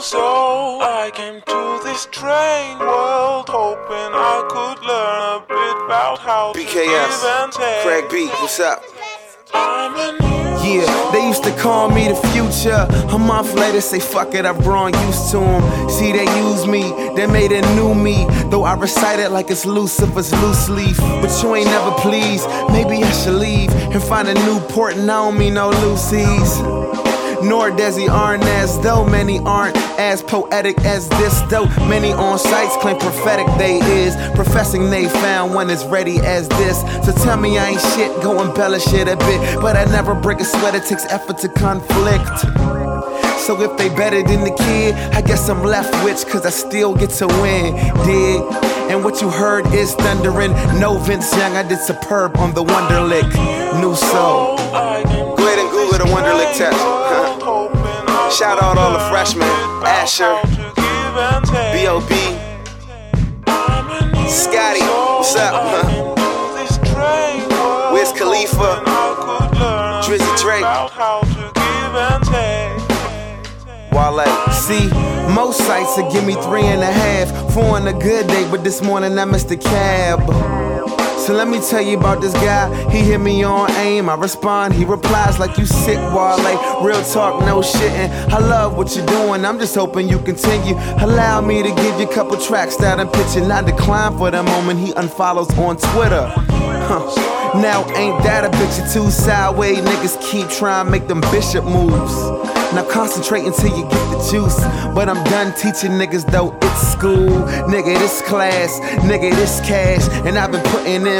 soul. I came to this strange world hoping I could learn a bit about how to give and BKS. Craig B, what's up? I'm a new Yeah, they used to call me the future. A month later, say fuck it, I've grown used to them. See, they used me, they made a new me. Though I recite it like it's Lucifer's loose leaf. But you ain't never pleased. Maybe I should leave and find a new port, and I don't mean no Lucy's. Nor Desi aren't as though many aren't as poetic as this though many on sites claim prophetic they is professing they found one as ready as this so tell me I ain't shit go embellish it a bit but I never break a sweat it takes effort to conflict so if they better than the kid, I guess I'm left with cause I still get to win, dig? And what you heard is thundering. No Vince Young, I did superb on the Wonderlic. New soul. Go ahead and Google the Wonderlic test. Shout out all the freshmen, a Asher. B.O.B., a Scotty, what's up? Wiz Khalifa, Drizzy Drake. Wale. See, most sites will give me three and a half. Four on a good day, but this morning I missed the cab. So let me tell you about this guy. He hit me on aim. I respond, he replies like you sick, Wale. Real talk, no shitting. I love what you're doing. I'm just hoping you continue. Allow me to give you a couple tracks that I'm pitching. I decline for the moment he unfollows on Twitter. Huh. Now ain't that a bitch? You two sideways niggas keep trying to make them bishop moves. Now concentrate until you get the juice. But I'm done teaching niggas though it's school. Nigga, this class, nigga, this cash. And I've been putting in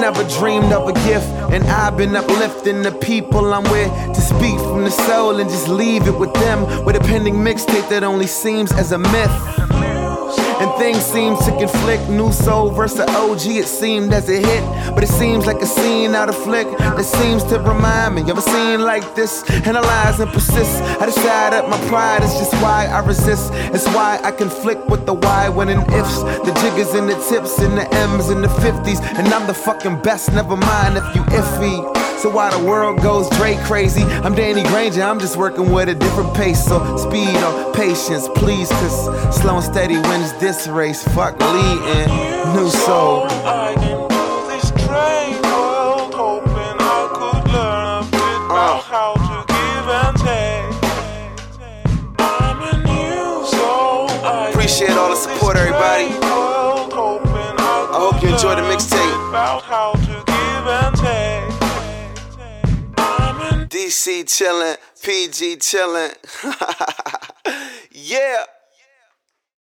never dreamed of a gift, and I've been uplifting the people I'm with to speak from the soul and just leave it with them. With a pending mixtape that only seems as a myth. And things seem to conflict. New soul versus OG, it seemed as a hit. But it seems like a scene out of flick that seems to remind me of a scene like this. and Analyze and persist. I decide that my pride is just why I resist. It's why I conflict with the why when and ifs. The jiggers and the tips and the M's and the 50s. And I'm the fucking best, never mind if you iffy. So while the world goes Dre crazy, I'm Danny Granger, I'm just working with a different pace. So speed or patience, please, cause slow and steady wins this race. Fuck leading, new soul. Appreciate all the support, everybody. I hope you enjoy the mixtape. DC chillin', PG chillin'. yeah.